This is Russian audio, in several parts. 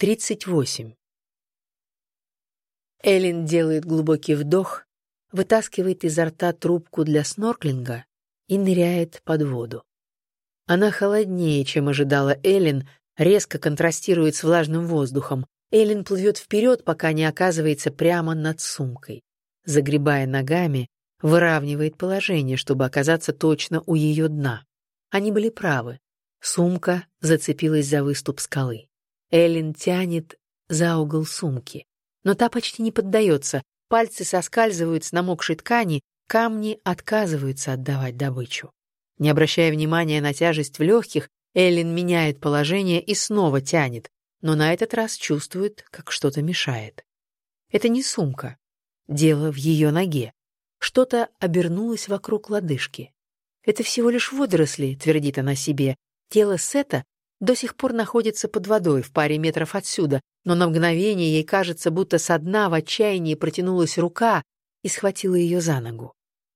38. Эллен делает глубокий вдох, вытаскивает изо рта трубку для снорклинга и ныряет под воду. Она холоднее, чем ожидала Эллен, резко контрастирует с влажным воздухом. Эллен плывет вперед, пока не оказывается прямо над сумкой. Загребая ногами, выравнивает положение, чтобы оказаться точно у ее дна. Они были правы. Сумка зацепилась за выступ скалы. Эллен тянет за угол сумки. Но та почти не поддается. Пальцы соскальзывают с намокшей ткани, камни отказываются отдавать добычу. Не обращая внимания на тяжесть в легких, Эллен меняет положение и снова тянет, но на этот раз чувствует, как что-то мешает. Это не сумка. Дело в ее ноге. Что-то обернулось вокруг лодыжки. «Это всего лишь водоросли», — твердит она себе. Тело Сета до сих пор находится под водой в паре метров отсюда, но на мгновение ей кажется, будто со дна в отчаянии протянулась рука и схватила ее за ногу.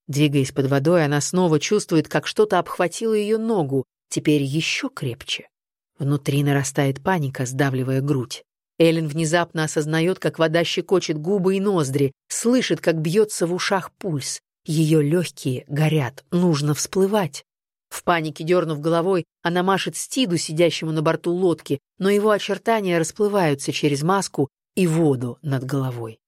Двигаясь под водой, она снова чувствует, как что-то обхватило ее ногу, теперь еще крепче. Внутри нарастает паника, сдавливая грудь. Эллен внезапно осознает, как вода щекочет губы и ноздри, слышит, как бьется в ушах пульс. Ее легкие горят, нужно всплывать. В панике дернув головой, она машет Стиду, сидящему на борту лодки, но его очертания расплываются через маску и воду над головой.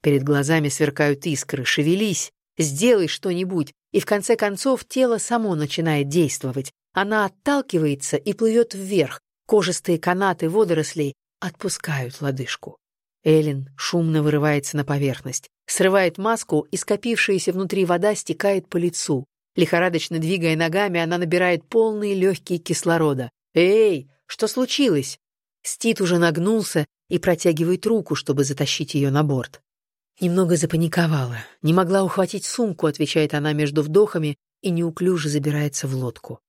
Перед глазами сверкают искры. «Шевелись! Сделай что-нибудь!» И в конце концов тело само начинает действовать. Она отталкивается и плывет вверх. Кожистые канаты водорослей отпускают лодыжку. Эллен шумно вырывается на поверхность, срывает маску, и скопившаяся внутри вода стекает по лицу. Лихорадочно двигая ногами, она набирает полные легкие кислорода. «Эй, что случилось?» Стит уже нагнулся и протягивает руку, чтобы затащить ее на борт. Немного запаниковала. Не могла ухватить сумку, отвечает она между вдохами и неуклюже забирается в лодку.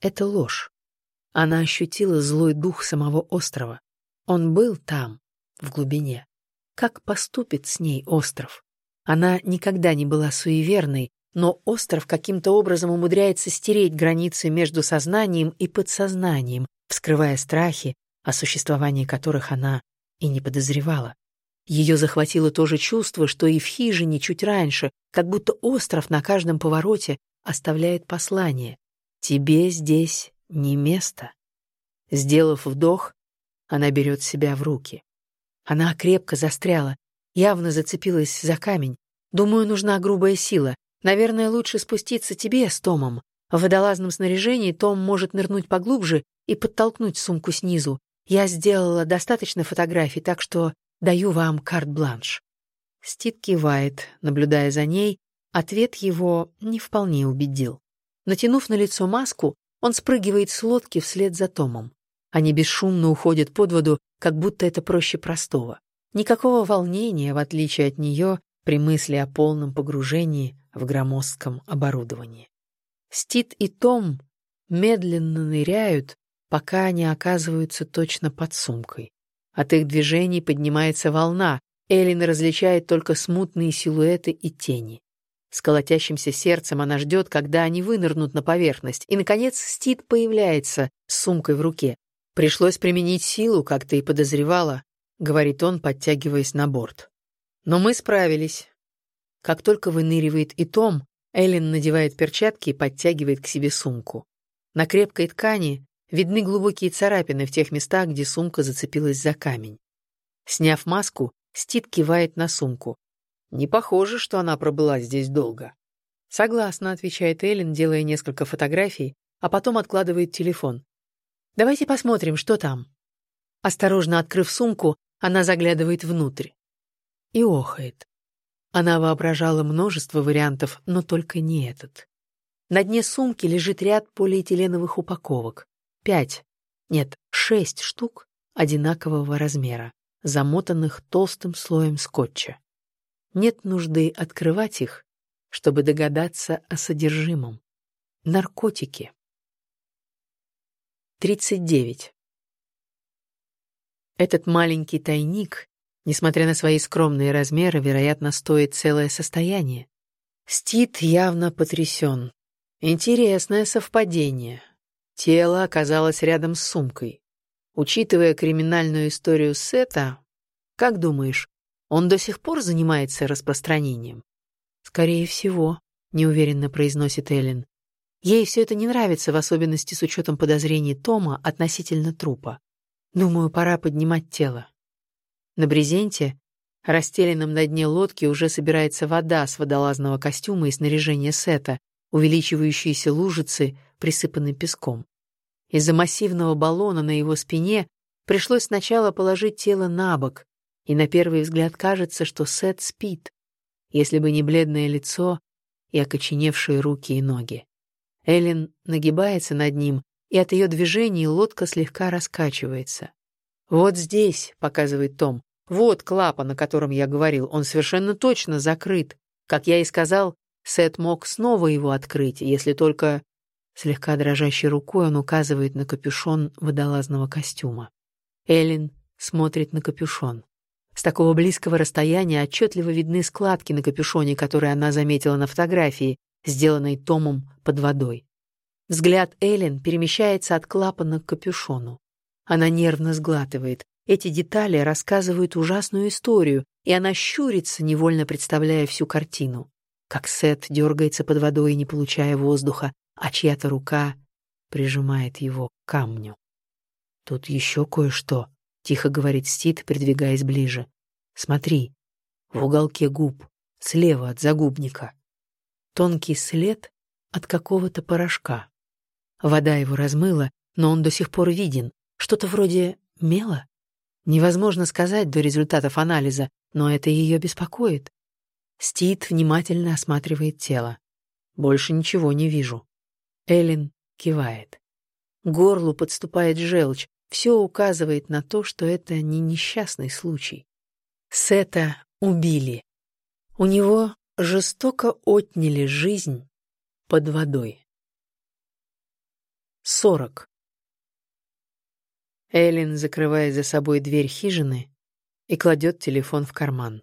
Это ложь. Она ощутила злой дух самого острова. Он был там, в глубине. Как поступит с ней остров? Она никогда не была суеверной, но остров каким-то образом умудряется стереть границы между сознанием и подсознанием, вскрывая страхи, о существовании которых она и не подозревала. Ее захватило то же чувство, что и в хижине чуть раньше, как будто остров на каждом повороте оставляет послание. «Тебе здесь не место». Сделав вдох, она берет себя в руки. Она крепко застряла, явно зацепилась за камень. Думаю, нужна грубая сила, Наверное, лучше спуститься тебе с Томом. В водолазном снаряжении Том может нырнуть поглубже и подтолкнуть сумку снизу. Я сделала достаточно фотографий, так что даю вам карт-бланш». Стит кивает, наблюдая за ней. Ответ его не вполне убедил. Натянув на лицо маску, он спрыгивает с лодки вслед за Томом. Они бесшумно уходят под воду, как будто это проще простого. Никакого волнения, в отличие от нее, при мысли о полном погружении в громоздком оборудовании. Стит и Том медленно ныряют, пока они оказываются точно под сумкой. От их движений поднимается волна, Эллен различает только смутные силуэты и тени. С колотящимся сердцем она ждет, когда они вынырнут на поверхность, и, наконец, Стит появляется с сумкой в руке. «Пришлось применить силу, как ты и подозревала», — говорит он, подтягиваясь на борт. «Но мы справились. Как только выныривает и Том, Эллен надевает перчатки и подтягивает к себе сумку. На крепкой ткани видны глубокие царапины в тех местах, где сумка зацепилась за камень. Сняв маску, Стит кивает на сумку. «Не похоже, что она пробыла здесь долго». «Согласна», — отвечает Эллен, делая несколько фотографий, а потом откладывает телефон. «Давайте посмотрим, что там». Осторожно открыв сумку, она заглядывает внутрь. И охает. Она воображала множество вариантов, но только не этот. На дне сумки лежит ряд полиэтиленовых упаковок. Пять, нет, шесть штук одинакового размера, замотанных толстым слоем скотча. Нет нужды открывать их, чтобы догадаться о содержимом. Наркотики. 39. Этот маленький тайник Несмотря на свои скромные размеры, вероятно, стоит целое состояние. Стит явно потрясен. Интересное совпадение. Тело оказалось рядом с сумкой. Учитывая криминальную историю Сета, как думаешь, он до сих пор занимается распространением? Скорее всего, неуверенно произносит Эллен. Ей все это не нравится, в особенности с учетом подозрений Тома относительно трупа. Думаю, пора поднимать тело. На брезенте, расстеленном на дне лодки, уже собирается вода с водолазного костюма и снаряжения Сета, увеличивающиеся лужицы, присыпанные песком. Из-за массивного баллона на его спине пришлось сначала положить тело на бок, и на первый взгляд кажется, что Сет спит, если бы не бледное лицо и окоченевшие руки и ноги. Эллен нагибается над ним, и от ее движений лодка слегка раскачивается. «Вот здесь», — показывает Том, — «вот клапан, о котором я говорил, он совершенно точно закрыт. Как я и сказал, Сет мог снова его открыть, если только...» Слегка дрожащей рукой он указывает на капюшон водолазного костюма. Эллен смотрит на капюшон. С такого близкого расстояния отчетливо видны складки на капюшоне, которые она заметила на фотографии, сделанной Томом под водой. Взгляд Эллен перемещается от клапана к капюшону. Она нервно сглатывает. Эти детали рассказывают ужасную историю, и она щурится, невольно представляя всю картину. Как Сет дергается под водой, не получая воздуха, а чья-то рука прижимает его к камню. Тут еще кое-что. — тихо говорит Стит, придвигаясь ближе. «Смотри, в уголке губ, слева от загубника. Тонкий след от какого-то порошка. Вода его размыла, но он до сих пор виден. Что-то вроде мела? Невозможно сказать до результатов анализа, но это ее беспокоит. Стит внимательно осматривает тело. Больше ничего не вижу. Эллен кивает. горлу подступает желчь, все указывает на то, что это не несчастный случай. Сета убили. У него жестоко отняли жизнь под водой. 40. Эллен закрывает за собой дверь хижины и кладет телефон в карман.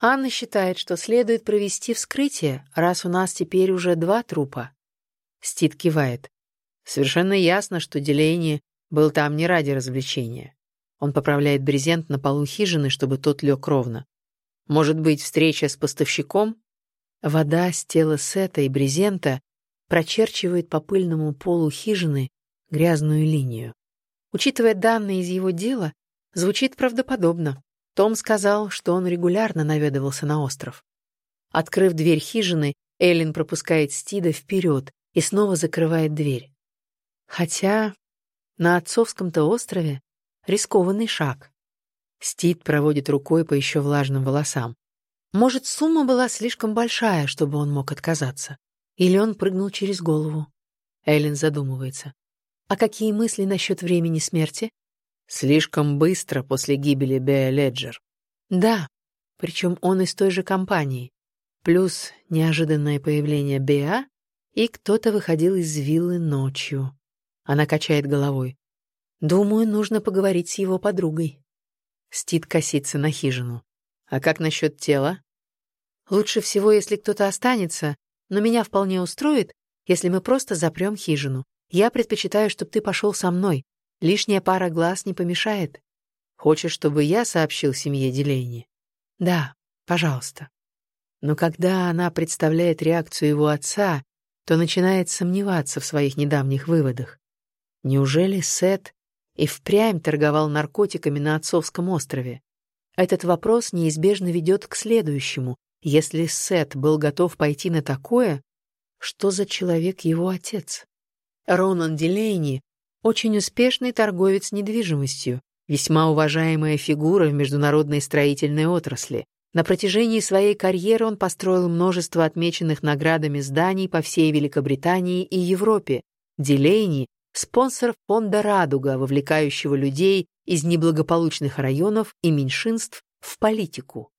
Анна считает, что следует провести вскрытие, раз у нас теперь уже два трупа. Стит кивает. Совершенно ясно, что деление был там не ради развлечения. Он поправляет брезент на полу хижины, чтобы тот лег ровно. Может быть, встреча с поставщиком? Вода с тела сета и брезента прочерчивает по пыльному полу хижины грязную линию. Учитывая данные из его дела, звучит правдоподобно. Том сказал, что он регулярно наведывался на остров. Открыв дверь хижины, Эллен пропускает Стида вперед и снова закрывает дверь. Хотя на отцовском-то острове рискованный шаг. Стит проводит рукой по еще влажным волосам. Может, сумма была слишком большая, чтобы он мог отказаться. Или он прыгнул через голову. Эллен задумывается. А какие мысли насчет времени смерти? Слишком быстро после гибели Беа Леджер. Да, причем он из той же компании. Плюс неожиданное появление Беа, и кто-то выходил из виллы ночью. Она качает головой. Думаю, нужно поговорить с его подругой. Стит косится на хижину. А как насчет тела? Лучше всего, если кто-то останется, но меня вполне устроит, если мы просто запрем хижину. Я предпочитаю, чтобы ты пошел со мной. Лишняя пара глаз не помешает. Хочешь, чтобы я сообщил семье Делейни? Да, пожалуйста. Но когда она представляет реакцию его отца, то начинает сомневаться в своих недавних выводах. Неужели Сет и впрямь торговал наркотиками на отцовском острове? Этот вопрос неизбежно ведет к следующему. Если Сет был готов пойти на такое, что за человек его отец? Ронан Дилейни — очень успешный торговец недвижимостью, весьма уважаемая фигура в международной строительной отрасли. На протяжении своей карьеры он построил множество отмеченных наградами зданий по всей Великобритании и Европе. Дилейни спонсор фонда «Радуга», вовлекающего людей из неблагополучных районов и меньшинств в политику.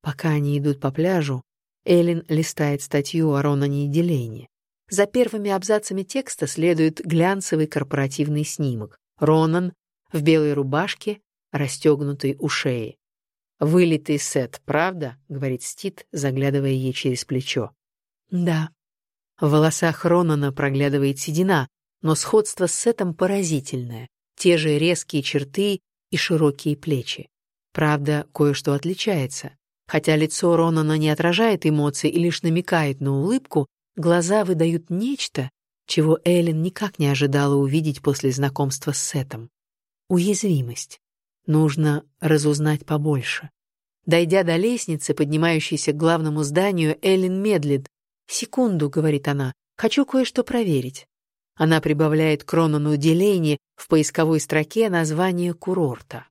Пока они идут по пляжу, Эллен листает статью о Ронане Делейне. За первыми абзацами текста следует глянцевый корпоративный снимок. Ронан в белой рубашке, расстегнутый у шеи. «Вылитый сет, правда?» — говорит Стит, заглядывая ей через плечо. «Да». В волосах Ронана проглядывает седина, но сходство с Сетом поразительное. те же резкие черты и широкие плечи. Правда, кое-что отличается. Хотя лицо Ронана не отражает эмоций и лишь намекает на улыбку, глаза выдают нечто, чего Эллен никак не ожидала увидеть после знакомства с Сетом. Уязвимость. Нужно разузнать побольше. Дойдя до лестницы, поднимающейся к главному зданию, Эллен медлит. «Секунду», — говорит она, — «хочу кое-что проверить». Она прибавляет к Ронану Дилейни в поисковой строке название курорта.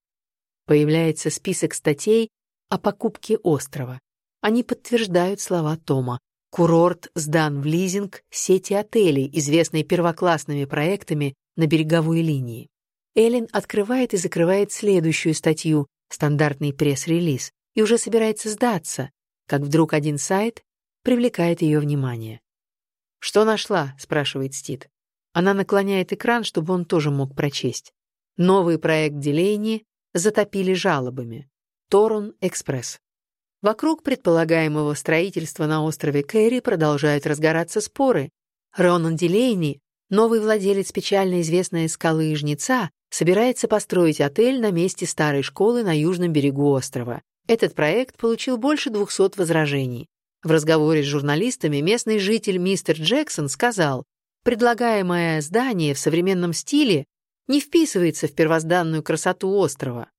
Появляется список статей о покупке острова. Они подтверждают слова Тома. Курорт сдан в лизинг сети отелей, известной первоклассными проектами на береговой линии. Эллен открывает и закрывает следующую статью, стандартный пресс-релиз, и уже собирается сдаться, как вдруг один сайт привлекает ее внимание. «Что нашла?» — спрашивает Стит. Она наклоняет экран, чтобы он тоже мог прочесть. Новый проект Делейни затопили жалобами. Торун Экспресс. Вокруг предполагаемого строительства на острове Кэрри продолжают разгораться споры. Ронан Дилейни, новый владелец печально известной скалы Жнеца, собирается построить отель на месте старой школы на южном берегу острова. Этот проект получил больше 200 возражений. В разговоре с журналистами местный житель мистер Джексон сказал, предлагаемое здание в современном стиле не вписывается в первозданную красоту острова.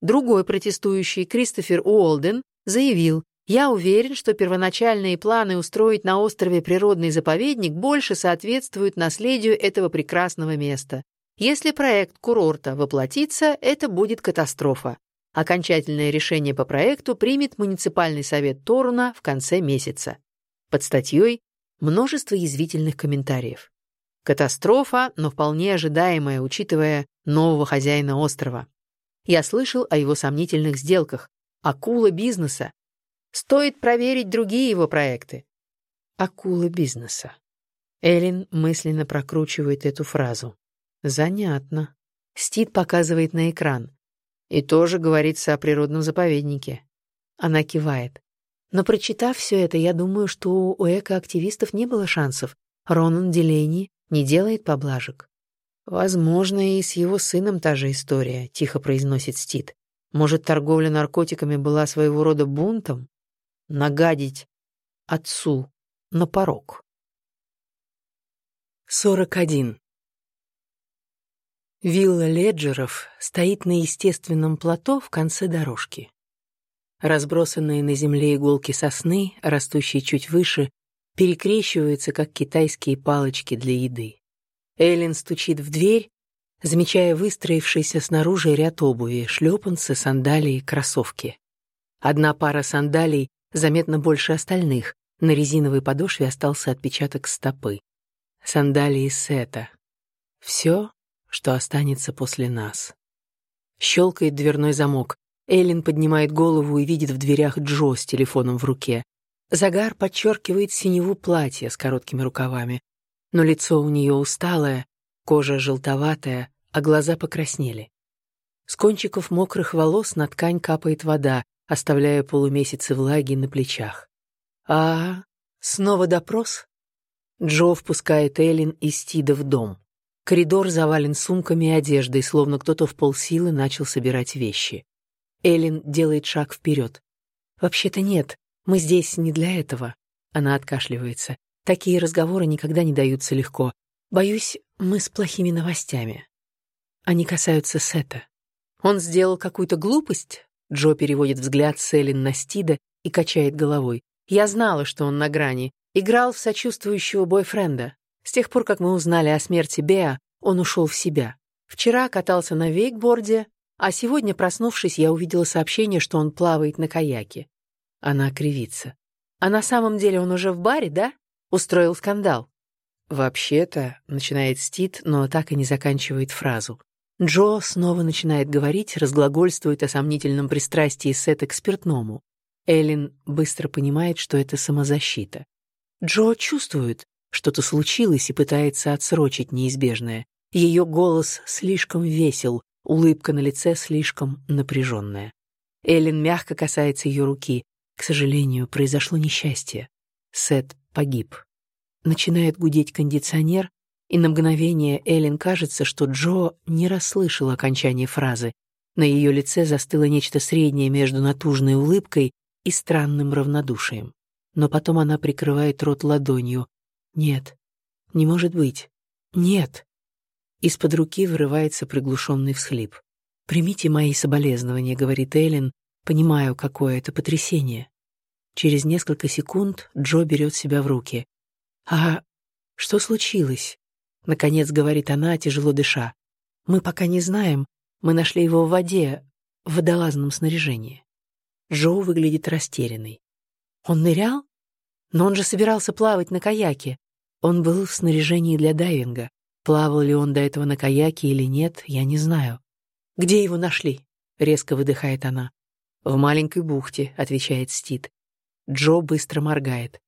Другой протестующий, Кристофер Уолден, заявил, «Я уверен, что первоначальные планы устроить на острове природный заповедник больше соответствуют наследию этого прекрасного места. Если проект курорта воплотится, это будет катастрофа. Окончательное решение по проекту примет муниципальный совет Торуна в конце месяца». Под статьей множество язвительных комментариев. Катастрофа, но вполне ожидаемая, учитывая нового хозяина острова. Я слышал о его сомнительных сделках. Акула бизнеса. Стоит проверить другие его проекты. Акула бизнеса. Эллен мысленно прокручивает эту фразу. Занятно. Стит показывает на экран. И тоже говорится о природном заповеднике. Она кивает. Но прочитав все это, я думаю, что у экоактивистов не было шансов. Ронан Делейни не делает поблажек. «Возможно, и с его сыном та же история», — тихо произносит Стит. «Может, торговля наркотиками была своего рода бунтом? Нагадить отцу на порог». 41. Вилла Леджеров стоит на естественном плато в конце дорожки. Разбросанные на земле иголки сосны, растущие чуть выше, перекрещиваются, как китайские палочки для еды. Эллен стучит в дверь, замечая выстроившийся снаружи ряд обуви, шлепанцы, сандалии, кроссовки. Одна пара сандалий заметно больше остальных, на резиновой подошве остался отпечаток стопы. Сандалии Сета. Все, что останется после нас. Щелкает дверной замок. Эллен поднимает голову и видит в дверях Джо с телефоном в руке. Загар подчеркивает синеву платья с короткими рукавами но лицо у нее усталое, кожа желтоватая, а глаза покраснели. С кончиков мокрых волос на ткань капает вода, оставляя полумесяцы влаги на плечах. «А, снова допрос?» Джо впускает Эллен и Стида в дом. Коридор завален сумками и одеждой, словно кто-то в полсилы начал собирать вещи. Эллен делает шаг вперед. «Вообще-то нет, мы здесь не для этого». Она откашливается. Такие разговоры никогда не даются легко. Боюсь, мы с плохими новостями. Они касаются Сета. Он сделал какую-то глупость? Джо переводит взгляд с на Стида и качает головой. Я знала, что он на грани. Играл в сочувствующего бойфренда. С тех пор, как мы узнали о смерти Беа, он ушел в себя. Вчера катался на вейкборде, а сегодня, проснувшись, я увидела сообщение, что он плавает на каяке. Она кривится. А на самом деле он уже в баре, да? устроил скандал. «Вообще-то», — начинает Стит, но так и не заканчивает фразу. Джо снова начинает говорить, разглагольствует о сомнительном пристрастии Сета к спиртному. Эллен быстро понимает, что это самозащита. Джо чувствует, что-то случилось и пытается отсрочить неизбежное. Ее голос слишком весел, улыбка на лице слишком напряженная. Эллен мягко касается ее руки. К сожалению, произошло несчастье. Сет погиб. Начинает гудеть кондиционер, И на мгновение Эллен кажется, что Джо не расслышал окончание фразы. На ее лице застыло нечто среднее между натужной улыбкой и странным равнодушием. Но потом она прикрывает рот ладонью. «Нет, не может быть. Нет». Из-под руки вырывается приглушенный всхлип. «Примите мои соболезнования», — говорит Эллен. «Понимаю, какое это потрясение». Через несколько секунд Джо берет себя в руки. «А что случилось?» — наконец говорит она, тяжело дыша. «Мы пока не знаем. Мы нашли его в воде, в водолазном снаряжении». Джо выглядит растерянный. «Он нырял? Но он же собирался плавать на каяке. Он был в снаряжении для дайвинга. Плавал ли он до этого на каяке или нет, я не знаю. «Где его нашли?» — резко выдыхает она. «В маленькой бухте», — отвечает Стит. Джо быстро моргает.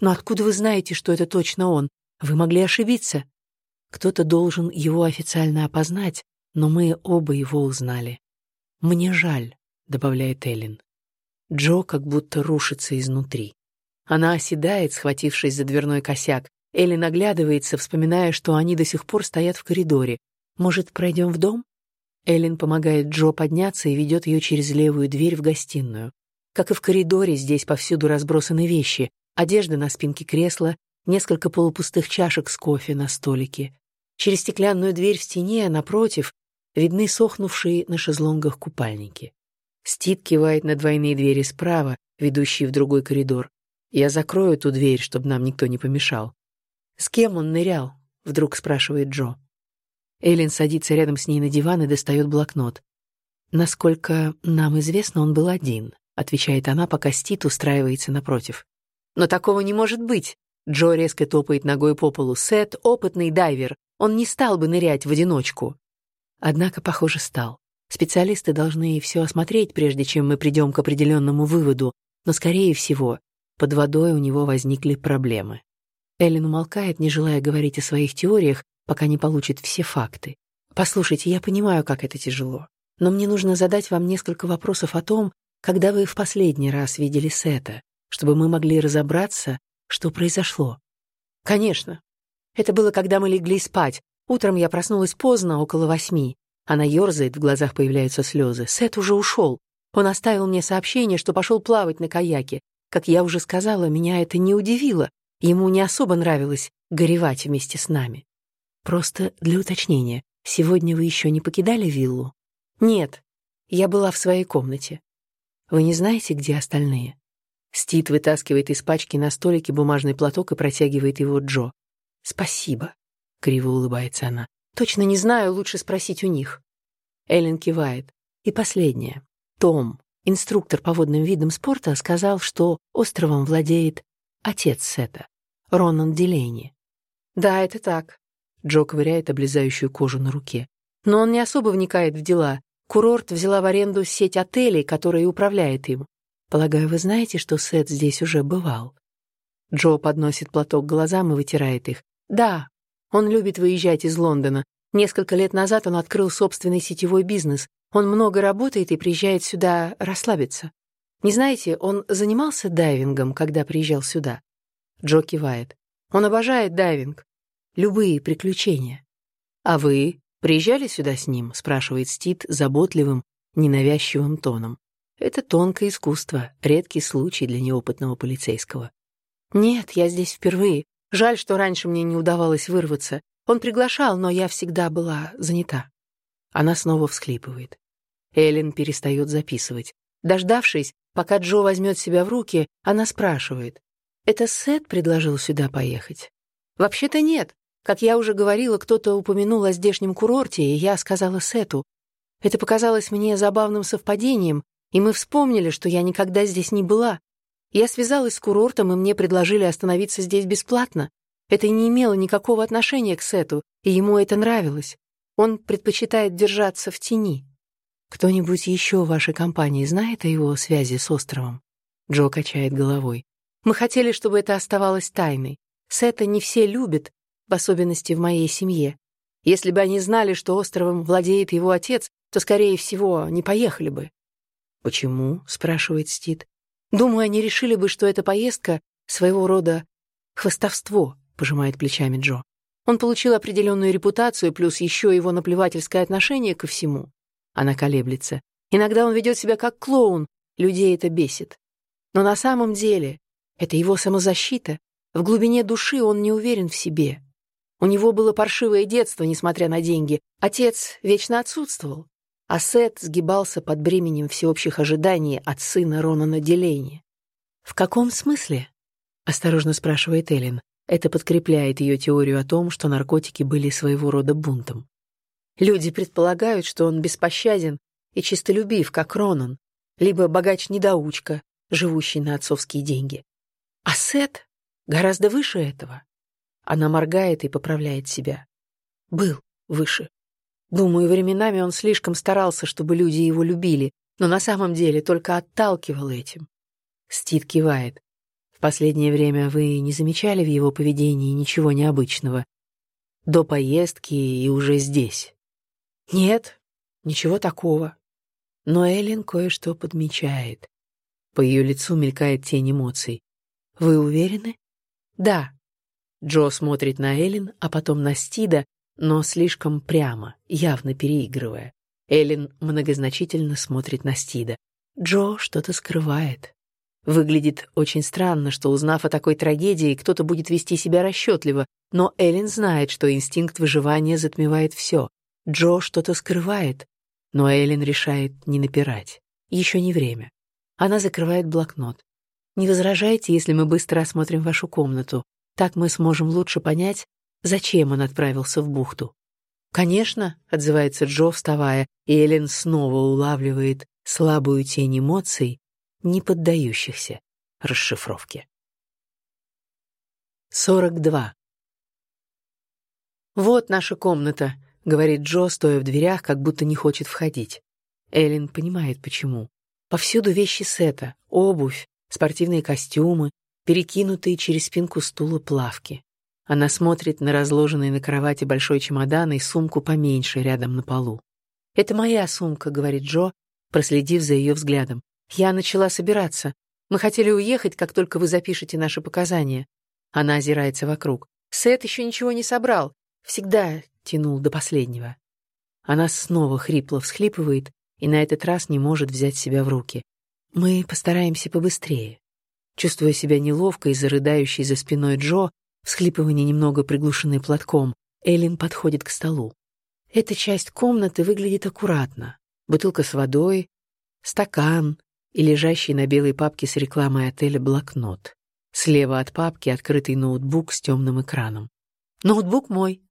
«Но откуда вы знаете, что это точно он? Вы могли ошибиться?» Кто-то должен его официально опознать, но мы оба его узнали. «Мне жаль», — добавляет Эллен. Джо как будто рушится изнутри. Она оседает, схватившись за дверной косяк. Элли наглядывается, вспоминая, что они до сих пор стоят в коридоре. «Может, пройдем в дом?» Эллен помогает Джо подняться и ведет ее через левую дверь в гостиную. Как и в коридоре, здесь повсюду разбросаны вещи. Одежда на спинке кресла, несколько полупустых чашек с кофе на столике. Через стеклянную дверь в стене, напротив, видны сохнувшие на шезлонгах купальники. Стит кивает на двойные двери справа, ведущие в другой коридор. «Я закрою эту дверь, чтобы нам никто не помешал». «С кем он нырял?» — вдруг спрашивает Джо. Эллен садится рядом с ней на диван и достает блокнот. «Насколько нам известно, он был один», — отвечает она, пока Стит устраивается напротив. «Но такого не может быть!» Джо резко топает ногой по полу. «Сет — опытный дайвер. Он не стал бы нырять в одиночку». Однако, похоже, стал. Специалисты должны все осмотреть, прежде чем мы придем к определенному выводу, но, скорее всего, под водой у него возникли проблемы. Эллен умолкает, не желая говорить о своих теориях, пока не получит все факты. Послушайте, я понимаю, как это тяжело, но мне нужно задать вам несколько вопросов о том, когда вы в последний раз видели Сета, чтобы мы могли разобраться, что произошло. Конечно. Это было, когда мы легли спать. Утром я проснулась поздно, около восьми. Она ерзает, в глазах появляются слезы. Сет уже ушел. Он оставил мне сообщение, что пошел плавать на каяке. Как я уже сказала, меня это не удивило. Ему не особо нравилось горевать вместе с нами. Просто для уточнения, сегодня вы еще не покидали виллу? Нет, я была в своей комнате. Вы не знаете, где остальные? Стит вытаскивает из пачки на столике бумажный платок и протягивает его Джо. Спасибо, криво улыбается она. Точно не знаю, лучше спросить у них. Эллен кивает. И последнее. Том, инструктор по водным видам спорта, сказал, что островом владеет отец Сета, Ронан Дилейни. Да, это так. Джо ковыряет облезающую кожу на руке. Но он не особо вникает в дела. Курорт взяла в аренду сеть отелей, которая управляет им. Полагаю, вы знаете, что Сет здесь уже бывал? Джо подносит платок к глазам и вытирает их. Да, он любит выезжать из Лондона. Несколько лет назад он открыл собственный сетевой бизнес. Он много работает и приезжает сюда расслабиться. Не знаете, он занимался дайвингом, когда приезжал сюда? Джо кивает. Он обожает дайвинг любые приключения. А вы приезжали сюда с ним? спрашивает Стит заботливым, ненавязчивым тоном. Это тонкое искусство, редкий случай для неопытного полицейского. Нет, я здесь впервые. Жаль, что раньше мне не удавалось вырваться. Он приглашал, но я всегда была занята. Она снова всхлипывает. Эллен перестает записывать. Дождавшись, пока Джо возьмет себя в руки, она спрашивает. «Это Сет предложил сюда поехать?» «Вообще-то нет. Как я уже говорила, кто-то упомянул о здешнем курорте, и я сказала Сету. Это показалось мне забавным совпадением, и мы вспомнили, что я никогда здесь не была. Я связалась с курортом, и мне предложили остановиться здесь бесплатно. Это не имело никакого отношения к Сету, и ему это нравилось. Он предпочитает держаться в тени. Кто-нибудь еще в вашей компании знает о его связи с островом? Джо качает головой. Мы хотели, чтобы это оставалось тайной. Сета не все любят, в особенности в моей семье. Если бы они знали, что островом владеет его отец, то, скорее всего, не поехали бы. «Почему?» — спрашивает Стит. «Думаю, они решили бы, что эта поездка — своего рода хвостовство», — пожимает плечами Джо. Он получил определенную репутацию, плюс еще его наплевательское отношение ко всему. Она колеблется. Иногда он ведет себя как клоун, людей это бесит. Но на самом деле это его самозащита. В глубине души он не уверен в себе. У него было паршивое детство, несмотря на деньги. Отец вечно отсутствовал. А Сет сгибался под бременем всеобщих ожиданий от сына Ронана Делейни. «В каком смысле?» — осторожно спрашивает Эллен. Это подкрепляет ее теорию о том, что наркотики были своего рода бунтом. Люди предполагают, что он беспощаден и чистолюбив, как Ронан, либо богач-недоучка, живущий на отцовские деньги. А Сет гораздо выше этого. Она моргает и поправляет себя. Был выше. Думаю, временами он слишком старался, чтобы люди его любили, но на самом деле только отталкивал этим. Стит кивает. В последнее время вы не замечали в его поведении ничего необычного? До поездки и уже здесь. Нет, ничего такого. Но Эллен кое-что подмечает. По ее лицу мелькает тень эмоций. Вы уверены? Да. Джо смотрит на Эллен, а потом на Стида, но слишком прямо, явно переигрывая. Эллен многозначительно смотрит на Стида. Джо что-то скрывает. Выглядит очень странно, что, узнав о такой трагедии, кто-то будет вести себя расчетливо, но Эллен знает, что инстинкт выживания затмевает все. Джо что-то скрывает, но Эллен решает не напирать. Еще не время. Она закрывает блокнот. «Не возражайте, если мы быстро осмотрим вашу комнату. Так мы сможем лучше понять, зачем он отправился в бухту». «Конечно», — отзывается Джо, вставая, и Эллен снова улавливает слабую тень эмоций, не поддающихся расшифровке. 42. «Вот наша комната», — говорит Джо, стоя в дверях, как будто не хочет входить. Эллен понимает, почему. Повсюду вещи Сета, обувь, спортивные костюмы, перекинутые через спинку стула плавки. Она смотрит на разложенный на кровати большой чемодан и сумку поменьше рядом на полу. «Это моя сумка», — говорит Джо, проследив за ее взглядом. Я начала собираться. Мы хотели уехать, как только вы запишете наши показания. Она озирается вокруг. Сет еще ничего не собрал. Всегда тянул до последнего. Она снова хрипло всхлипывает и на этот раз не может взять себя в руки. Мы постараемся побыстрее. Чувствуя себя неловко из-за рыдающей за спиной Джо, всхлипывание немного приглушенное платком, Эллен подходит к столу. Эта часть комнаты выглядит аккуратно. Бутылка с водой, стакан, и лежащий на белой папке с рекламой отеля блокнот. Слева от папки открытый ноутбук с темным экраном. «Ноутбук мой».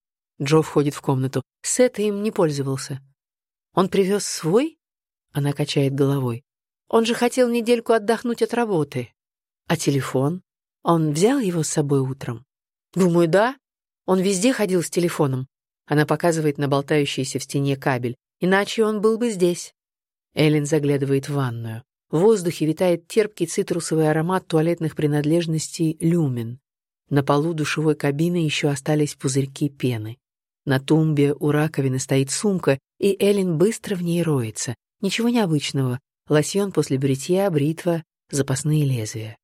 Джо входит в комнату. Сет им не пользовался. «Он привез свой?» Она качает головой. «Он же хотел недельку отдохнуть от работы. А телефон? Он взял его с собой утром?» «Думаю, да. Он везде ходил с телефоном». Она показывает на болтающийся в стене кабель. «Иначе он был бы здесь». Эллен заглядывает в ванную. В воздухе витает терпкий цитрусовый аромат туалетных принадлежностей «Люмен». На полу душевой кабины еще остались пузырьки пены. На тумбе у раковины стоит сумка, и Эллен быстро в ней роется. Ничего необычного. Лосьон после бритья, бритва, запасные лезвия.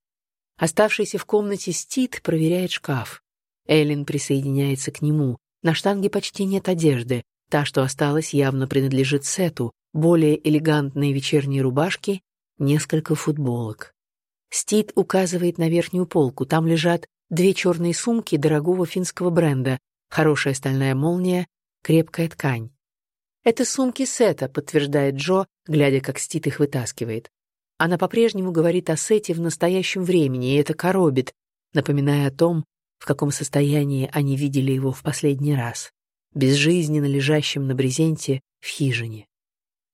Оставшийся в комнате Стит проверяет шкаф. Эллен присоединяется к нему. На штанге почти нет одежды. Та, что осталась, явно принадлежит Сету. Более элегантные вечерние рубашки несколько футболок. Стит указывает на верхнюю полку. Там лежат две черные сумки дорогого финского бренда, хорошая стальная молния, крепкая ткань. «Это сумки Сета», — подтверждает Джо, глядя, как Стит их вытаскивает. Она по-прежнему говорит о Сете в настоящем времени, и это коробит, напоминая о том, в каком состоянии они видели его в последний раз, безжизненно лежащим на брезенте в хижине.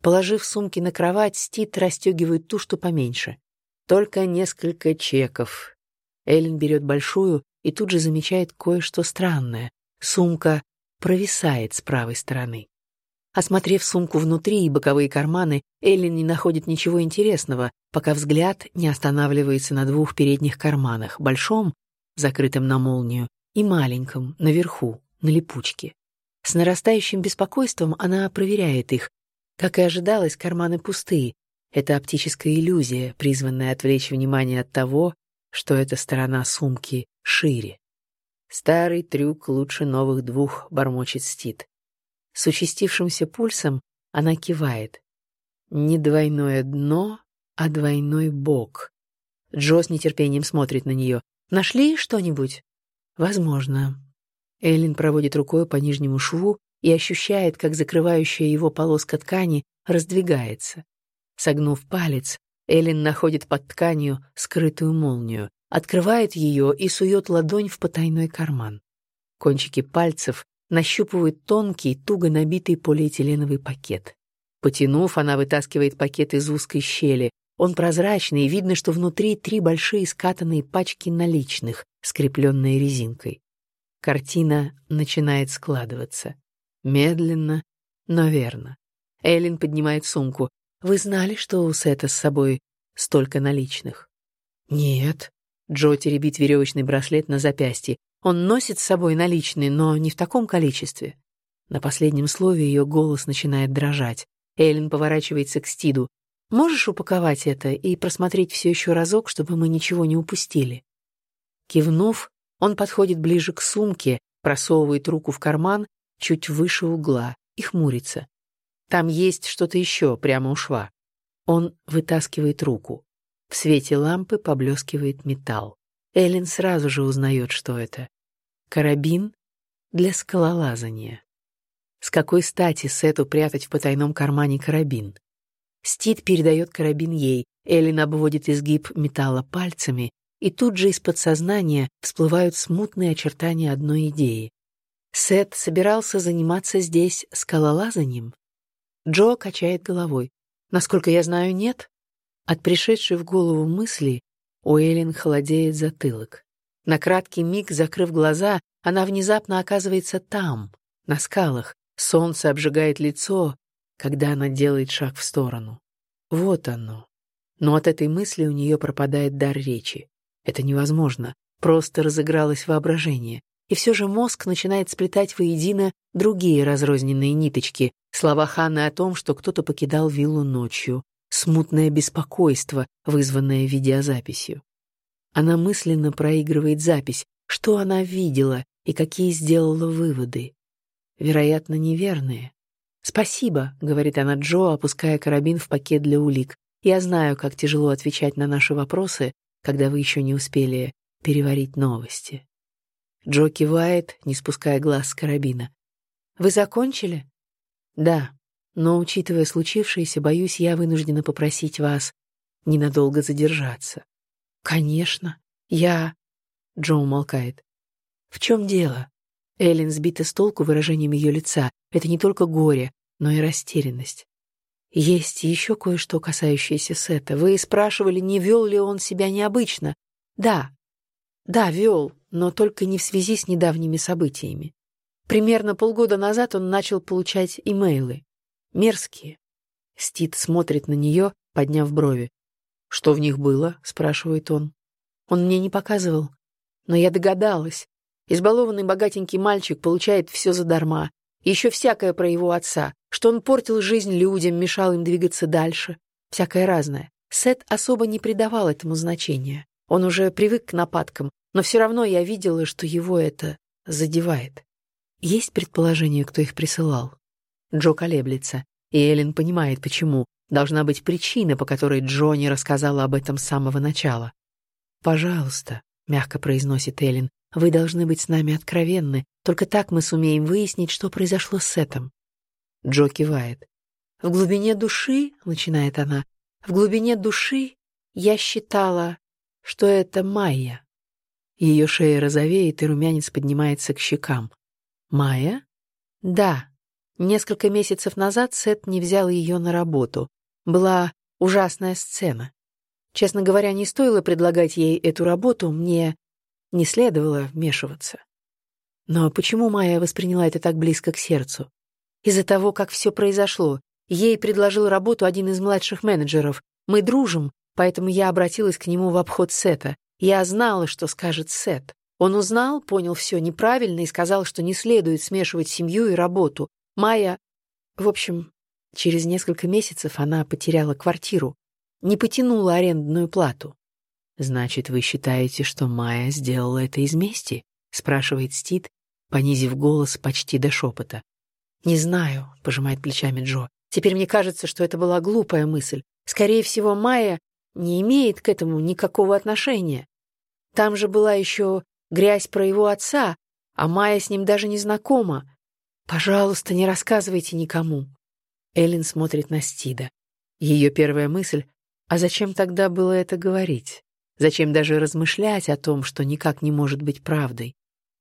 Положив сумки на кровать, Стит расстегивает ту, что поменьше. Только несколько чеков. Эллен берет большую и тут же замечает кое-что странное. Сумка провисает с правой стороны. Осмотрев сумку внутри и боковые карманы, Эллен не находит ничего интересного, пока взгляд не останавливается на двух передних карманах, большом, закрытом на молнию, и маленьком, наверху, на липучке. С нарастающим беспокойством она проверяет их, как и ожидалось, карманы пустые. Это оптическая иллюзия, призванная отвлечь внимание от того, что эта сторона сумки шире. Старый трюк лучше новых двух, бормочет Стит. С участившимся пульсом она кивает. Не двойное дно, а двойной бок. Джо с нетерпением смотрит на нее. «Нашли что-нибудь?» «Возможно». Эллен проводит рукой по нижнему шву и ощущает, как закрывающая его полоска ткани раздвигается. Согнув палец, Эллен находит под тканью скрытую молнию, открывает ее и сует ладонь в потайной карман. Кончики пальцев нащупывают тонкий, туго набитый полиэтиленовый пакет. Потянув, она вытаскивает пакет из узкой щели. Он прозрачный, и видно, что внутри три большие скатанные пачки наличных, скрепленные резинкой. Картина начинает складываться. Медленно, но верно. Эллен поднимает сумку. «Вы знали, что у Сета с собой столько наличных?» «Нет». Джо теребит веревочный браслет на запястье. Он носит с собой наличные, но не в таком количестве. На последнем слове ее голос начинает дрожать. Эллен поворачивается к Стиду. «Можешь упаковать это и просмотреть все еще разок, чтобы мы ничего не упустили?» Кивнув, он подходит ближе к сумке, просовывает руку в карман, чуть выше угла, и хмурится. Там есть что-то еще прямо у шва. Он вытаскивает руку. В свете лампы поблескивает металл. Эллен сразу же узнает, что это. Карабин для скалолазания. С какой стати Сету прятать в потайном кармане карабин? Стит передает карабин ей, Эллен обводит изгиб металла пальцами, и тут же из подсознания всплывают смутные очертания одной идеи. Сет собирался заниматься здесь скалолазанием? Джо качает головой. Насколько я знаю, нет. От пришедшей в голову мысли у Эллен холодеет затылок. На краткий миг, закрыв глаза, она внезапно оказывается там, на скалах. Солнце обжигает лицо, когда она делает шаг в сторону. Вот оно. Но от этой мысли у нее пропадает дар речи. Это невозможно. Просто разыгралось воображение. И все же мозг начинает сплетать воедино другие разрозненные ниточки. Слова Ханны о том, что кто-то покидал виллу ночью. Смутное беспокойство, вызванное видеозаписью. Она мысленно проигрывает запись, что она видела и какие сделала выводы. Вероятно, неверные. «Спасибо», — говорит она Джо, опуская карабин в пакет для улик. «Я знаю, как тяжело отвечать на наши вопросы, когда вы еще не успели переварить новости». Джо кивает, не спуская глаз с карабина. «Вы закончили?» «Да, но, учитывая случившееся, боюсь, я вынуждена попросить вас ненадолго задержаться». «Конечно, я...» Джо умолкает. «В чем дело?» Эллен сбита с толку выражением ее лица. Это не только горе, но и растерянность. Есть еще кое-что, касающееся Сета. Вы спрашивали, не вел ли он себя необычно. Да, да, вел, но только не в связи с недавними событиями. Примерно полгода назад он начал получать имейлы. Мерзкие. Стит смотрит на нее, подняв брови. «Что в них было?» — спрашивает он. Он мне не показывал, но я догадалась. Избалованный богатенький мальчик получает все задарма. Еще всякое про его отца, что он портил жизнь людям, мешал им двигаться дальше. Всякое разное. Сет особо не придавал этому значения. Он уже привык к нападкам, но все равно я видела, что его это задевает. Есть предположение, кто их присылал? Джо колеблется, и Эллен понимает, почему. Должна быть причина, по которой Джо не рассказала об этом с самого начала. «Пожалуйста», — мягко произносит Эллен, — «вы должны быть с нами откровенны. Только так мы сумеем выяснить, что произошло с Сетом». Джо кивает. «В глубине души», — начинает она, — «в глубине души я считала, что это Майя». Ее шея розовеет, и румянец поднимается к щекам. «Майя?» «Да. Несколько месяцев назад Сет не взял ее на работу. Была ужасная сцена. Честно говоря, не стоило предлагать ей эту работу, мне не следовало вмешиваться. Но почему Майя восприняла это так близко к сердцу? Из-за того, как все произошло. Ей предложил работу один из младших менеджеров. Мы дружим, поэтому я обратилась к нему в обход Сета. Я знала, что скажет Сет. Он узнал, понял все неправильно и сказал, что не следует смешивать семью и работу. Майя... В общем, через несколько месяцев она потеряла квартиру, не потянула арендную плату. «Значит, вы считаете, что Майя сделала это из мести?» — спрашивает Стит, понизив голос почти до шепота. «Не знаю», — пожимает плечами Джо. «Теперь мне кажется, что это была глупая мысль. Скорее всего, Майя не имеет к этому никакого отношения. Там же была еще грязь про его отца, а Майя с ним даже не знакома. Пожалуйста, не рассказывайте никому». Эллен смотрит на Стида. Ее первая мысль — а зачем тогда было это говорить? Зачем даже размышлять о том, что никак не может быть правдой?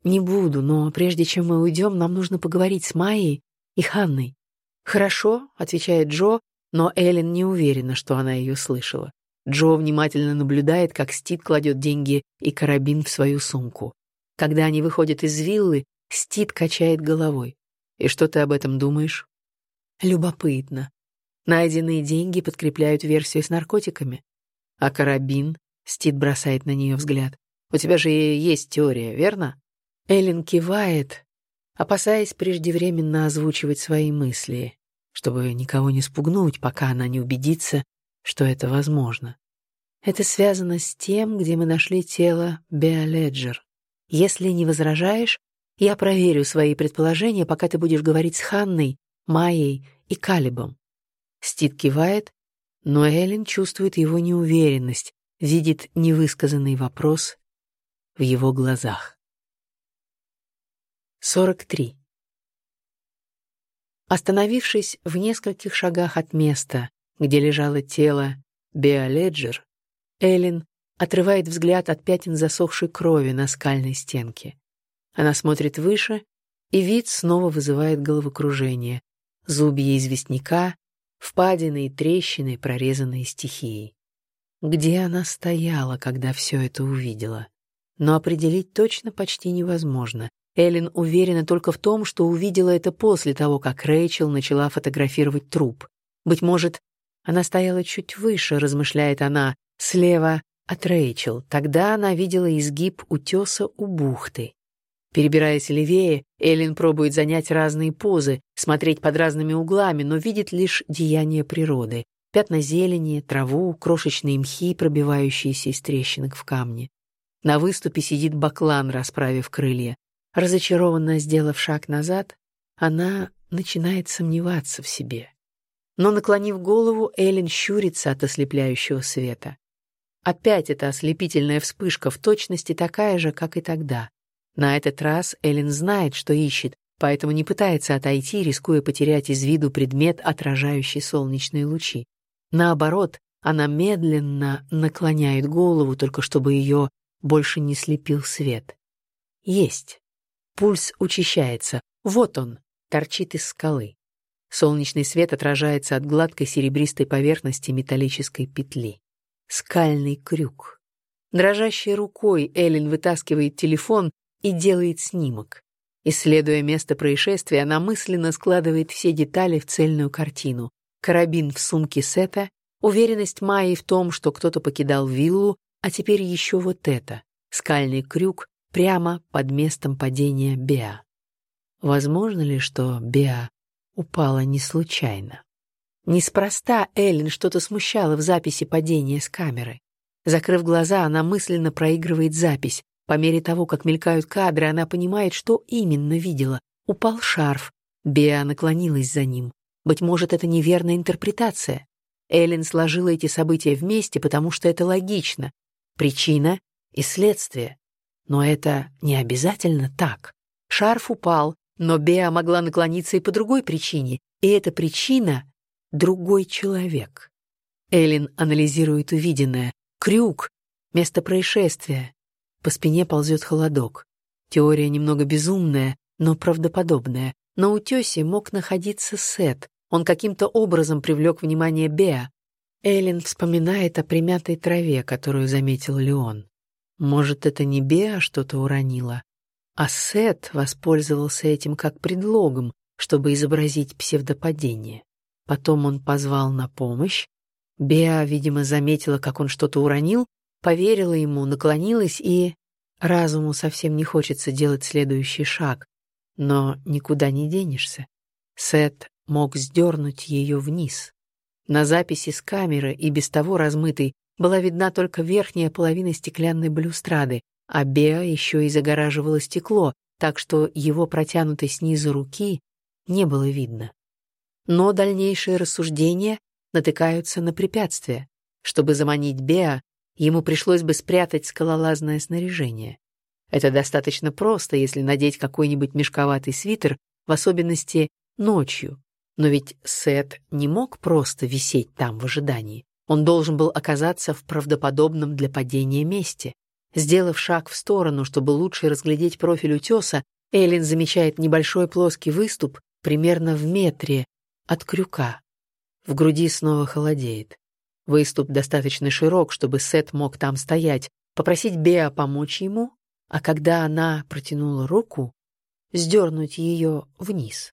Не буду, но прежде чем мы уйдем, нам нужно поговорить с Майей и Ханной. «Хорошо», — отвечает Джо, но Эллен не уверена, что она ее слышала. Джо внимательно наблюдает, как Стит кладет деньги и карабин в свою сумку. Когда они выходят из виллы, Стит качает головой. «И что ты об этом думаешь?» «Любопытно. Найденные деньги подкрепляют версию с наркотиками. А карабин?» — Стит бросает на нее взгляд. «У тебя же есть теория, верно?» Эллен кивает, опасаясь преждевременно озвучивать свои мысли, чтобы никого не спугнуть, пока она не убедится, что это возможно. Это связано с тем, где мы нашли тело Беа Леджер. Если не возражаешь, я проверю свои предположения, пока ты будешь говорить с Ханной, Майей и Калибом. Стит кивает, но Эллен чувствует его неуверенность, видит невысказанный вопрос в его глазах. 43. Остановившись в нескольких шагах от места, где лежало тело Беоледжер, Эллен отрывает взгляд от пятен засохшей крови на скальной стенке. Она смотрит выше, и вид снова вызывает головокружение. Зубья известняка, впадины и трещины, прорезанные стихией. Где она стояла, когда все это увидела? Но определить точно почти невозможно. Эллен уверена только в том, что увидела это после того, как Рэйчел начала фотографировать труп. Быть может, она стояла чуть выше, размышляет она, слева от Рэйчел. Тогда она видела изгиб утеса у бухты. Перебираясь левее, Эллен пробует занять разные позы, смотреть под разными углами, но видит лишь деяния природы. Пятна зелени, траву, крошечные мхи, пробивающиеся из трещинок в камне. На выступе сидит баклан, расправив крылья. Разочарованно сделав шаг назад, она начинает сомневаться в себе. Но, наклонив голову, Эллен щурится от ослепляющего света. Опять эта ослепительная вспышка в точности такая же, как и тогда. На этот раз Эллен знает, что ищет, поэтому не пытается отойти, рискуя потерять из виду предмет, отражающий солнечные лучи. Наоборот, она медленно наклоняет голову, только чтобы ее больше не слепил свет. Есть. Пульс учащается. Вот он, торчит из скалы. Солнечный свет отражается от гладкой серебристой поверхности металлической петли. Скальный крюк. Дрожащей рукой Эллен вытаскивает телефон и делает снимок. Исследуя место происшествия, она мысленно складывает все детали в цельную картину. Карабин в сумке Сета, уверенность Майи в том, что кто-то покидал виллу, а теперь еще вот это — скальный крюк прямо под местом падения Беа. Возможно ли, что Беа упала не случайно? Неспроста Эллен что-то смущала в записи падения с камеры. Закрыв глаза, она мысленно проигрывает запись. По мере того, как мелькают кадры, она понимает, что именно видела. Упал шарф. Беа наклонилась за ним. Быть может, это неверная интерпретация. Эллен сложила эти события вместе, потому что это логично. Причина и следствие. Но это не обязательно так. Шарф упал, но Беа могла наклониться и по другой причине, и эта причина — другой человек. Эллен анализирует увиденное. Крюк, место происшествия. По спине ползет холодок. Теория немного безумная, но правдоподобная. На утесе мог находиться Сет. Он каким-то образом привлек внимание Беа. Эллен вспоминает о примятой траве, которую заметил Леон. Может, это не Беа что-то уронила, а Сет воспользовался этим как предлогом, чтобы изобразить псевдопадение. Потом он позвал на помощь. Беа, видимо, заметила, как он что-то уронил, поверила ему, наклонилась и... Разуму совсем не хочется делать следующий шаг, но никуда не денешься. Сет мог сдернуть ее вниз. На записи с камеры и без того размытой была видна только верхняя половина стеклянной балюстрады, а Беа еще и загораживала стекло, так что его протянутой снизу руки не было видно. Но дальнейшие рассуждения натыкаются на препятствия. Чтобы заманить Беа, ему пришлось бы спрятать скалолазное снаряжение. Это достаточно просто, если надеть какой-нибудь мешковатый свитер, в особенности ночью. Но ведь Сет не мог просто висеть там в ожидании. Он должен был оказаться в правдоподобном для падения месте. Сделав шаг в сторону, чтобы лучше разглядеть профиль утеса, Эллен замечает небольшой плоский выступ примерно в метре от крюка. В груди снова холодеет. Выступ достаточно широк, чтобы Сет мог там стоять, попросить Беа помочь ему, а когда она протянула руку, сдернуть ее вниз.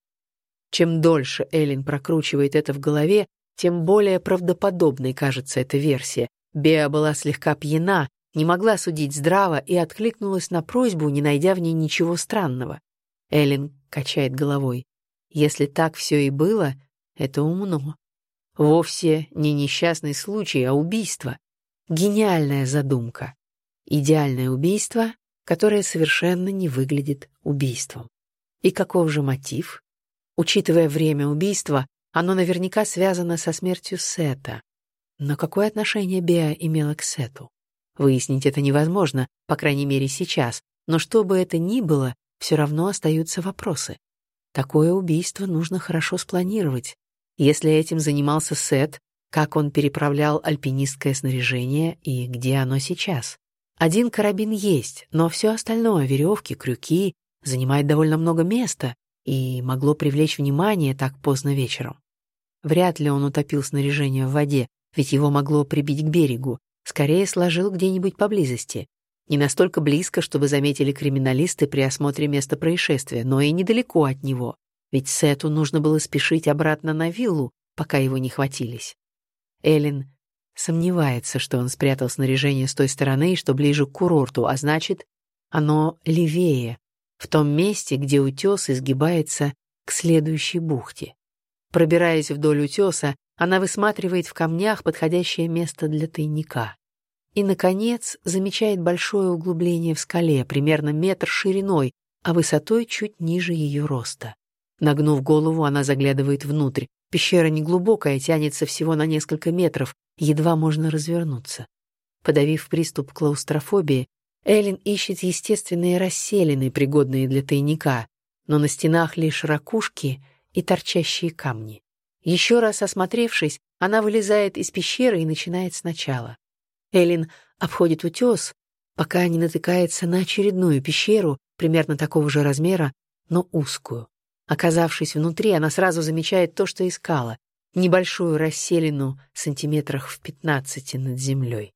Чем дольше Эллен прокручивает это в голове, тем более правдоподобной кажется эта версия. Беа была слегка пьяна, не могла судить здраво и откликнулась на просьбу, не найдя в ней ничего странного. Эллен качает головой. Если так все и было, это умно. Вовсе не несчастный случай, а убийство. Гениальная задумка. Идеальное убийство, которое совершенно не выглядит убийством. И каков же мотив? Учитывая время убийства, оно наверняка связано со смертью Сета. Но какое отношение Беа имела к Сету? Выяснить это невозможно, по крайней мере сейчас, но что бы это ни было, все равно остаются вопросы. Такое убийство нужно хорошо спланировать. Если этим занимался Сет, как он переправлял альпинистское снаряжение и где оно сейчас? Один карабин есть, но все остальное — веревки, крюки — занимает довольно много места и могло привлечь внимание так поздно вечером. Вряд ли он утопил снаряжение в воде, ведь его могло прибить к берегу. Скорее сложил где-нибудь поблизости. Не настолько близко, чтобы заметили криминалисты при осмотре места происшествия, но и недалеко от него. Ведь Сету нужно было спешить обратно на виллу, пока его не хватились. Эллен сомневается, что он спрятал снаряжение с той стороны что ближе к курорту, а значит, оно левее, в том месте, где утес изгибается к следующей бухте. Пробираясь вдоль утеса, она высматривает в камнях подходящее место для тайника. И, наконец, замечает большое углубление в скале, примерно метр шириной, а высотой чуть ниже ее роста. Нагнув голову, она заглядывает внутрь. Пещера неглубокая, тянется всего на несколько метров, едва можно развернуться. Подавив приступ клаустрофобии, Эллен ищет естественные расселины, пригодные для тайника, но на стенах лишь ракушки — и торчащие камни. Еще раз осмотревшись, она вылезает из пещеры и начинает сначала. Элин обходит утес, пока не натыкается на очередную пещеру, примерно такого же размера, но узкую. Оказавшись внутри, она сразу замечает то, что искала — небольшую расселину сантиметрах в пятнадцати над землей.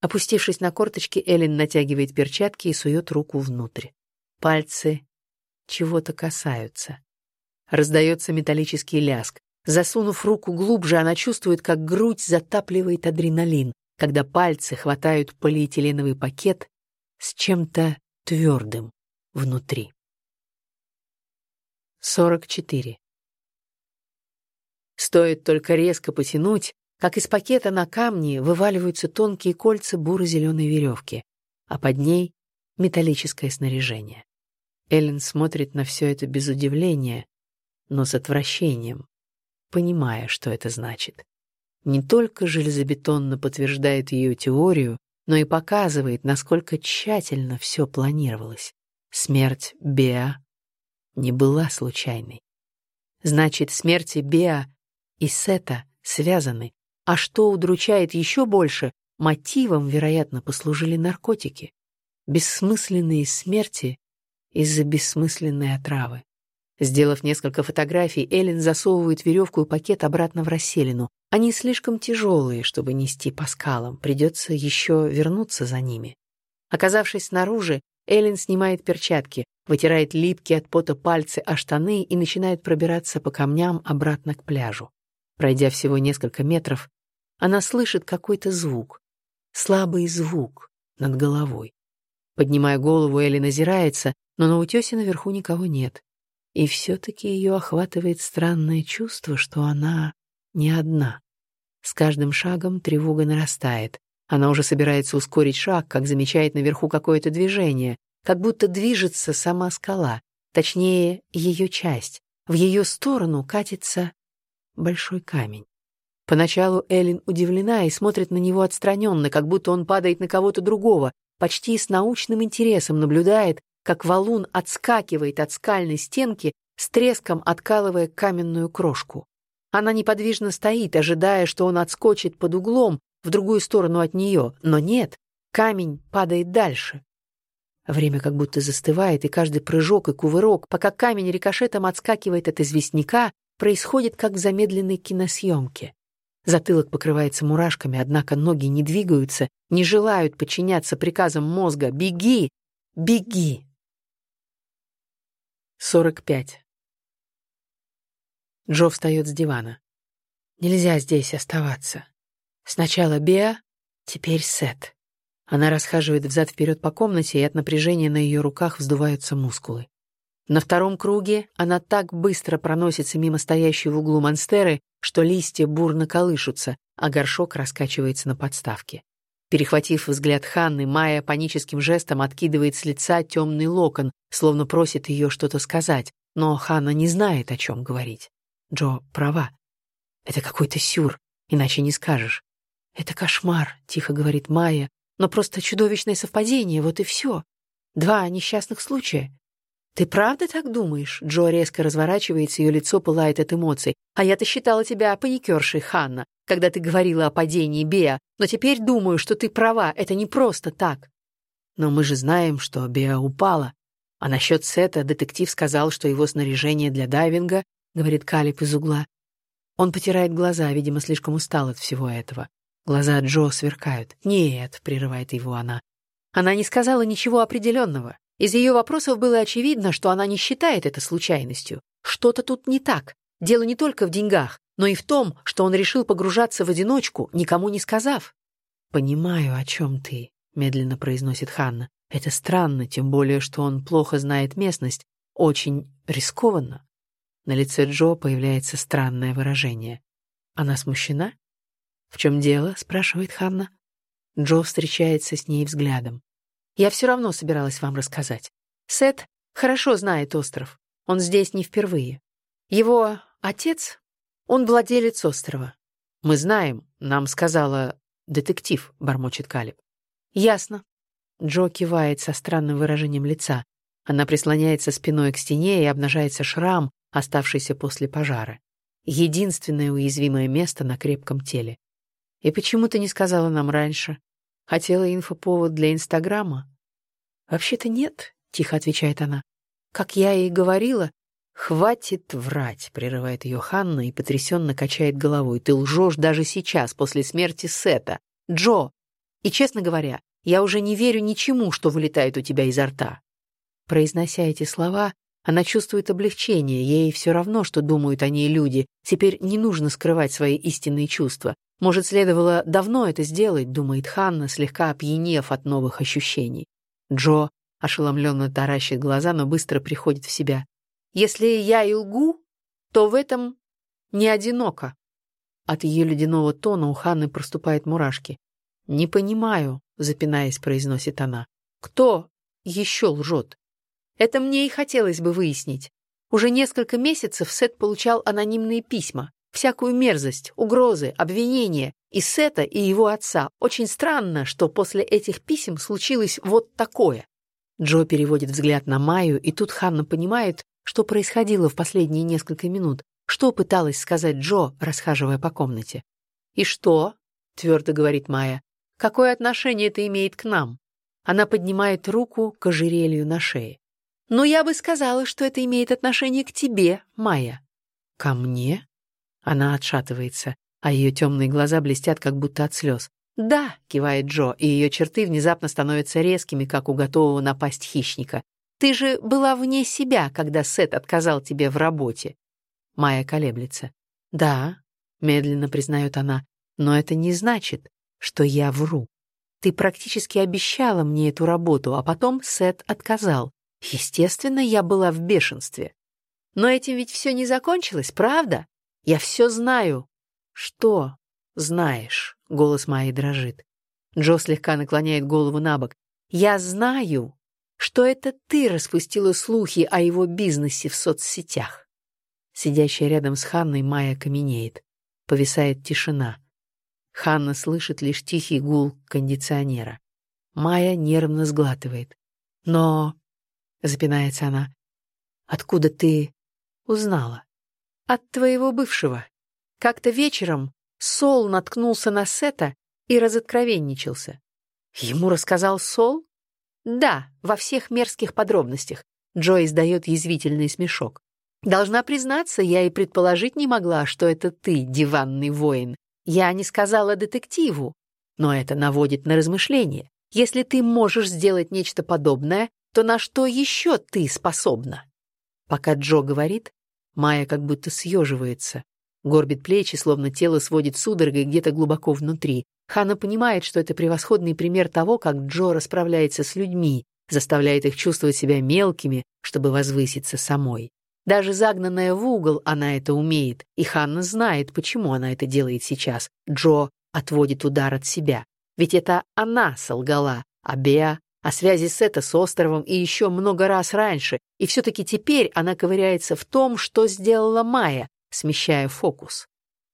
Опустившись на корточки, Элин натягивает перчатки и сует руку внутрь. Пальцы чего-то касаются. Раздается металлический ляск. Засунув руку глубже, она чувствует, как грудь затапливает адреналин, когда пальцы хватают полиэтиленовый пакет с чем-то твердым внутри. 44. Стоит только резко потянуть, как из пакета на камни вываливаются тонкие кольца буро-зеленой веревки, а под ней — металлическое снаряжение. Эллен смотрит на все это без удивления, но с отвращением, понимая, что это значит. Не только железобетонно подтверждает ее теорию, но и показывает, насколько тщательно все планировалось. Смерть Беа не была случайной. Значит, смерти Беа и Сета связаны, а что удручает еще больше, мотивом, вероятно, послужили наркотики. Бессмысленные смерти из-за бессмысленной отравы. Сделав несколько фотографий, Эллен засовывает веревку и пакет обратно в расселину. Они слишком тяжелые, чтобы нести по скалам, придется еще вернуться за ними. Оказавшись снаружи, Эллен снимает перчатки, вытирает липкие от пота пальцы о штаны и начинает пробираться по камням обратно к пляжу. Пройдя всего несколько метров, она слышит какой-то звук. Слабый звук над головой. Поднимая голову, Эллен озирается, но на утесе наверху никого нет. И все-таки ее охватывает странное чувство, что она не одна. С каждым шагом тревога нарастает. Она уже собирается ускорить шаг, как замечает наверху какое-то движение, как будто движется сама скала, точнее, ее часть. В ее сторону катится большой камень. Поначалу Эллен удивлена и смотрит на него отстраненно, как будто он падает на кого-то другого, почти с научным интересом наблюдает, как валун отскакивает от скальной стенки, с треском откалывая каменную крошку. Она неподвижно стоит, ожидая, что он отскочит под углом в другую сторону от нее, но нет, камень падает дальше. Время как будто застывает, и каждый прыжок и кувырок, пока камень рикошетом отскакивает от известняка, происходит как в замедленной киносъемке. Затылок покрывается мурашками, однако ноги не двигаются, не желают подчиняться приказам мозга. «Беги! Беги!» 45. Джо встает с дивана. Нельзя здесь оставаться. Сначала Беа, теперь Сет. Она расхаживает взад-вперед по комнате, и от напряжения на ее руках вздуваются мускулы. На втором круге она так быстро проносится мимо стоящей в углу монстеры, что листья бурно колышутся, а горшок раскачивается на подставке. Перехватив взгляд Ханны, Майя паническим жестом откидывает с лица темный локон, словно просит ее что-то сказать, но Ханна не знает, о чем говорить. Джо права. Это какой-то сюр, иначе не скажешь. «Это кошмар», — тихо говорит Майя, «но просто чудовищное совпадение, вот и все. Два несчастных случая». «Ты правда так думаешь?» Джо резко разворачивается, ее лицо пылает от эмоций. «А я-то считала тебя паникершей, Ханна, когда ты говорила о падении Беа, но теперь думаю, что ты права, это не просто так». «Но мы же знаем, что Беа упала. А насчет Сета детектив сказал, что его снаряжение для дайвинга — говорит Калиб из угла. Он потирает глаза, видимо, слишком устал от всего этого. Глаза Джо сверкают. «Нет», — прерывает его она. Она не сказала ничего определенного. Из ее вопросов было очевидно, что она не считает это случайностью. Что-то тут не так. Дело не только в деньгах, но и в том, что он решил погружаться в одиночку, никому не сказав. «Понимаю, о чем ты», — медленно произносит Ханна. «Это странно, тем более, что он плохо знает местность. Очень рискованно». На лице Джо появляется странное выражение. Она смущена? «В чем дело?» — спрашивает Ханна. Джо встречается с ней взглядом. «Я все равно собиралась вам рассказать. Сет хорошо знает остров. Он здесь не впервые. Его отец, он владелец острова. Мы знаем, нам сказала детектив», — бормочет Калиб. «Ясно». Джо кивает со странным выражением лица. Она прислоняется спиной к стене и обнажается шрам, оставшийся после пожара. Единственное уязвимое место на крепком теле. И почему ты не сказала нам раньше? Хотела инфоповод для Инстаграма? Вообще-то нет, тихо отвечает она. Как я и говорила, хватит врать, прерывает ее Ханна и потрясенно качает головой. Ты лжешь даже сейчас, после смерти Сета. Джо! И, честно говоря, я уже не верю ничему, что вылетает у тебя изо рта. Произнося эти слова, она чувствует облегчение, ей все равно, что думают о ней люди. Теперь не нужно скрывать свои истинные чувства. Может, следовало давно это сделать, думает Ханна, слегка опьянев от новых ощущений. Джо ошеломленно таращит глаза, но быстро приходит в себя. «Если я и лгу, то в этом не одиноко». От ее ледяного тона у Ханны проступают мурашки. «Не понимаю», — запинаясь, произносит она. «Кто еще лжет?» Это мне и хотелось бы выяснить. Уже несколько месяцев Сет получал анонимные письма, всякую мерзость, угрозы, обвинения и Сета, и его отца. Очень странно, что после этих писем случилось вот такое. Джо переводит взгляд на Майю, и тут Ханна понимает, что происходило в последние несколько минут, что пыталась сказать Джо, расхаживая по комнате. «И что?» — твердо говорит Майя. «Какое отношение это имеет к нам?» Она поднимает руку к ожерелью на шее. Но я бы сказала, что это имеет отношение к тебе, Майя. Ко мне? Она отшатывается, а ее темные глаза блестят, как будто от слез. «Да», — кивает Джо, и ее черты внезапно становятся резкими, как у готового напасть хищника. «Ты же была вне себя, когда Сет отказал тебе в работе». Майя колеблется. «Да», — медленно признает она, «но это не значит, что я вру. Ты практически обещала мне эту работу, а потом Сет отказал. Естественно, я была в бешенстве. Но этим ведь все не закончилось, правда? Я все знаю. Что знаешь? Голос Майи дрожит. Джо слегка наклоняет голову на бок. «Я знаю, что это ты распустила слухи о его бизнесе в соцсетях». Сидящая рядом с Ханной Майя каменеет. Повисает тишина. Ханна слышит лишь тихий гул кондиционера. Майя нервно сглатывает. «Но...» — запинается она. «Откуда ты узнала?» «От твоего бывшего. Как-то вечером Сол наткнулся на Сета и разоткровенничался. Ему рассказал Сол? Да, во всех мерзких подробностях. Джо издает язвительный смешок. Должна признаться, я и предположить не могла, что это ты, диванный воин. Я не сказала детективу, но это наводит на размышление. Если ты можешь сделать нечто подобное, то на что еще ты способна? Пока Джо говорит, Майя как будто съеживается, горбит плечи, словно тело сводит судорогой где-то глубоко внутри. Хана понимает, что это превосходный пример того, как Джо расправляется с людьми, заставляет их чувствовать себя мелкими, чтобы возвыситься самой. Даже загнанная в угол она это умеет, и Ханна знает, почему она это делает сейчас. Джо отводит удар от себя. Ведь это она солгала, а Беа о связи Сета с островом и еще много раз раньше, и все-таки теперь она ковыряется в том, что сделала Майя, смещая фокус.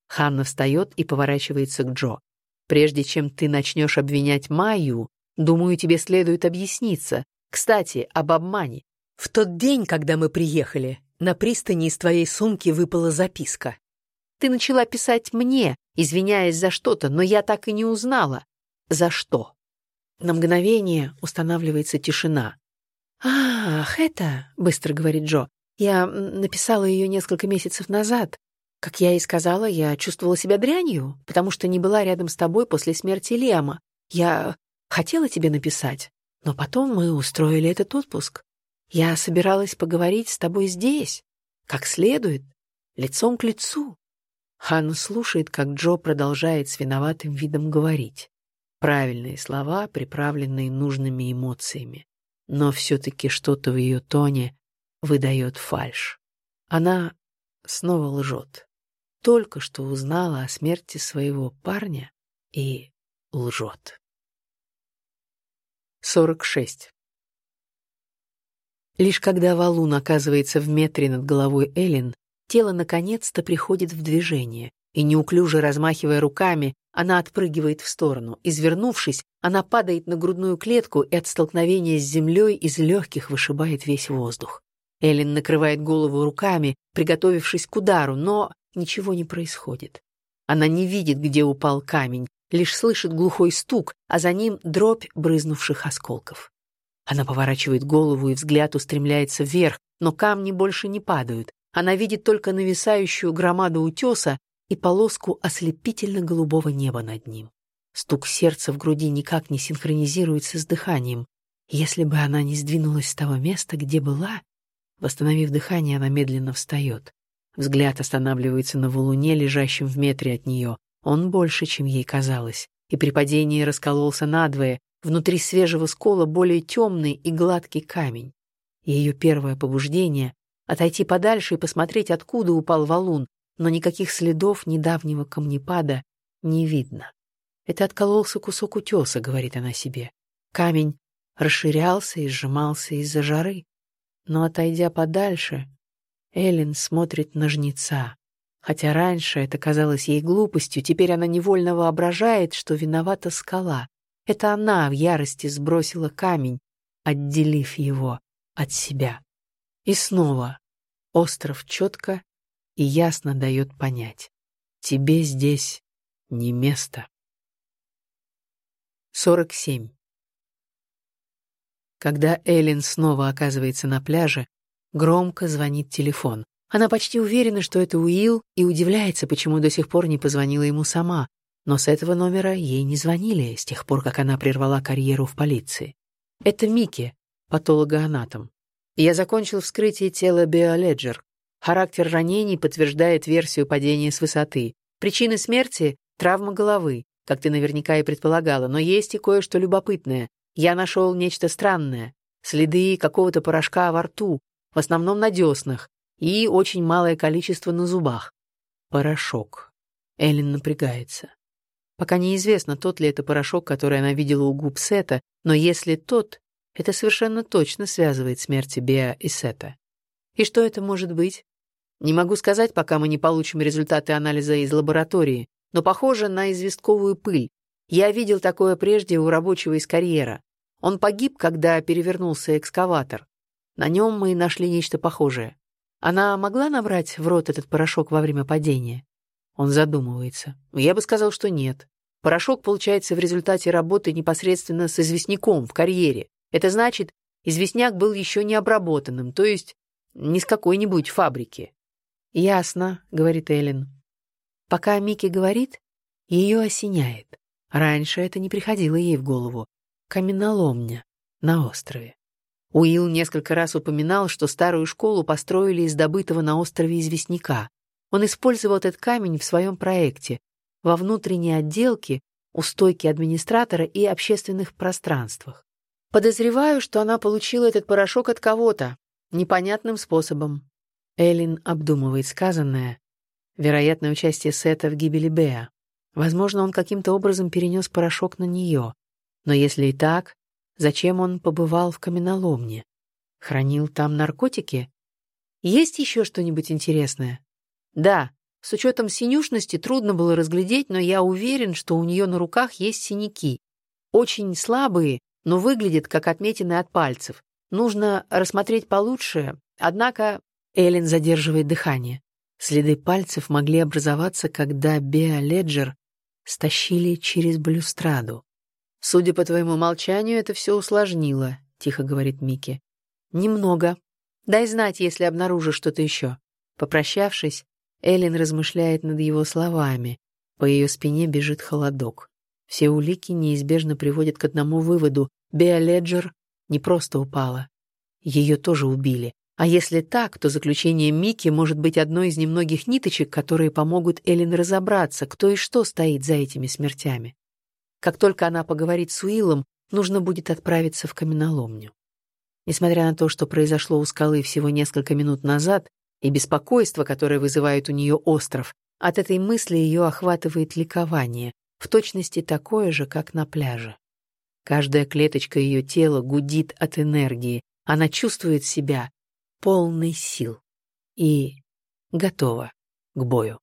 Ханна встает и поворачивается к Джо. Прежде чем ты начнешь обвинять Майю, думаю, тебе следует объясниться. Кстати, об обмане. В тот день, когда мы приехали, на пристани из твоей сумки выпала записка. Ты начала писать мне, извиняясь за что-то, но я так и не узнала. За что? На мгновение устанавливается тишина. «Ах, это...» — быстро говорит Джо. «Я написала ее несколько месяцев назад. Как я и сказала, я чувствовала себя дрянью, потому что не была рядом с тобой после смерти Лема. Я хотела тебе написать, но потом мы устроили этот отпуск. Я собиралась поговорить с тобой здесь, как следует, лицом к лицу». Ханна слушает, как Джо продолжает с виноватым видом говорить. Правильные слова, приправленные нужными эмоциями. Но все-таки что-то в ее тоне выдает фальшь. Она снова лжет. Только что узнала о смерти своего парня и лжет. 46. Лишь когда валун оказывается в метре над головой Эллен, тело наконец-то приходит в движение, и неуклюже размахивая руками, она отпрыгивает в сторону. Извернувшись, она падает на грудную клетку и от столкновения с землей из легких вышибает весь воздух. Эллен накрывает голову руками, приготовившись к удару, но ничего не происходит. Она не видит, где упал камень, лишь слышит глухой стук, а за ним дробь брызнувших осколков. Она поворачивает голову, и взгляд устремляется вверх, но камни больше не падают. Она видит только нависающую громаду утеса и полоску ослепительно-голубого неба над ним. Стук сердца в груди никак не синхронизируется с дыханием. Если бы она не сдвинулась с того места, где была, восстановив дыхание, она медленно встает. Взгляд останавливается на валуне, лежащем в метре от нее. Он больше, чем ей казалось, и при падении раскололся надвое, внутри свежего скола более темный и гладкий камень. Ее первое побуждение — отойти подальше и посмотреть, откуда упал валун, но никаких следов недавнего камнепада не видно. Это откололся кусок утеса, говорит она себе. Камень расширялся и сжимался из-за жары. Но, отойдя подальше, Эллен смотрит на жнеца. Хотя раньше это казалось ей глупостью, теперь она невольно воображает, что виновата скала. Это она в ярости сбросила камень, отделив его от себя. И снова остров четко и ясно дает понять. Тебе здесь не место. 47. Когда Эллен снова оказывается на пляже, громко звонит телефон. Она почти уверена, что это Уилл, и удивляется, почему до сих пор не позвонила ему сама. Но с этого номера ей не звонили с тех пор, как она прервала карьеру в полиции. Это Микки, патологоанатом. Я закончил вскрытие тела Биоледжер. Характер ранений подтверждает версию падения с высоты. Причины смерти — травма головы, как ты наверняка и предполагала, но есть и кое-что любопытное. Я нашел нечто странное. Следы какого-то порошка во рту, в основном на деснах, и очень малое количество на зубах. Порошок. Эллен напрягается. Пока неизвестно, тот ли это порошок, который она видела у губ Сета, но если тот, это совершенно точно связывает смерти Беа и Сета. И что это может быть? Не могу сказать, пока мы не получим результаты анализа из лаборатории, но похоже на известковую пыль. Я видел такое прежде у рабочего из карьера. Он погиб, когда перевернулся экскаватор. На нем мы нашли нечто похожее. Она могла набрать в рот этот порошок во время падения? Он задумывается. Я бы сказал, что нет. Порошок получается в результате работы непосредственно с известняком в карьере. Это значит, известняк был еще не обработанным, то есть не с какой-нибудь фабрики. «Ясно», — говорит Эллен. Пока Микки говорит, ее осеняет. Раньше это не приходило ей в голову. Каменоломня на острове. Уилл несколько раз упоминал, что старую школу построили из добытого на острове известняка. Он использовал этот камень в своем проекте во внутренней отделке, у стойки администратора и общественных пространствах. Подозреваю, что она получила этот порошок от кого-то, непонятным способом. Эллин обдумывает сказанное. Вероятное участие Сета в гибели Беа. Возможно, он каким-то образом перенес порошок на нее. Но если и так, зачем он побывал в каменоломне? Хранил там наркотики? Есть еще что-нибудь интересное? Да, с учетом синюшности трудно было разглядеть, но я уверен, что у нее на руках есть синяки. Очень слабые, но выглядят как отметины от пальцев. Нужно рассмотреть получше, однако Эллен задерживает дыхание. Следы пальцев могли образоваться, когда Беа Леджер стащили через балюстраду. «Судя по твоему молчанию, это все усложнило», — тихо говорит Микки. «Немного. Дай знать, если обнаружишь что-то еще». Попрощавшись, Эллен размышляет над его словами. По ее спине бежит холодок. Все улики неизбежно приводят к одному выводу. Беа Леджер не просто упала. Ее тоже убили. А если так, то заключение Мики может быть одной из немногих ниточек, которые помогут Эллен разобраться, кто и что стоит за этими смертями. Как только она поговорит с Уиллом, нужно будет отправиться в каменоломню. Несмотря на то, что произошло у скалы всего несколько минут назад, и беспокойство, которое вызывает у нее остров, от этой мысли ее охватывает ликование, в точности такое же, как на пляже. Каждая клеточка ее тела гудит от энергии, она чувствует себя полный сил и готова к бою.